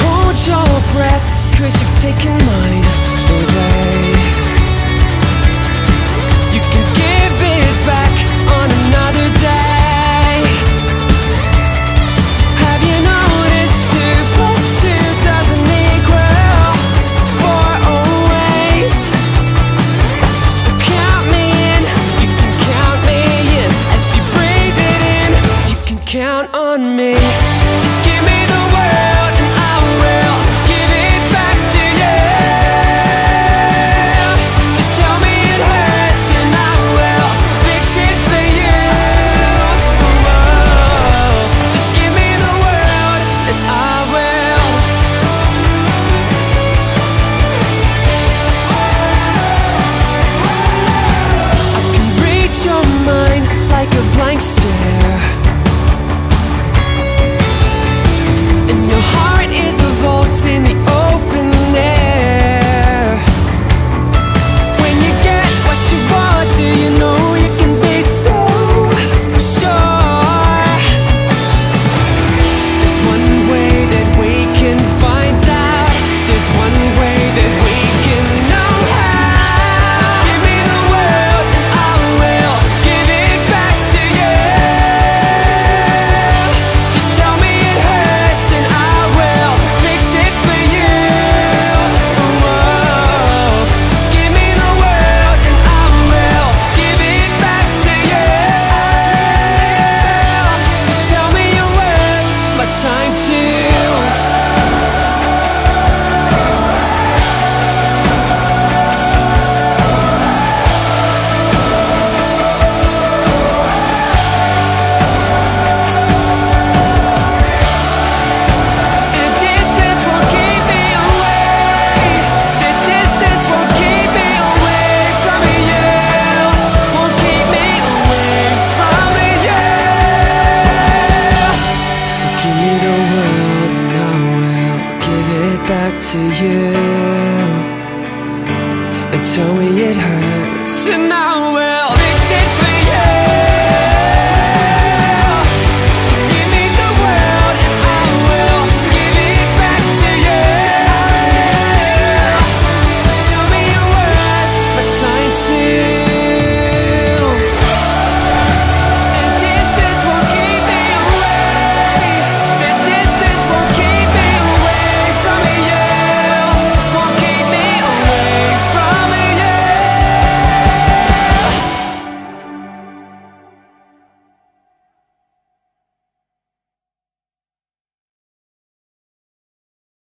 Hold your breath, cause you've taken down on me. Just give me the world and I will give it back to you. Just tell me it hurts and I will fix it for you. Whoa. Just give me the world and I will. I can read your mind like a blank stare you tell me it hurts, and I will.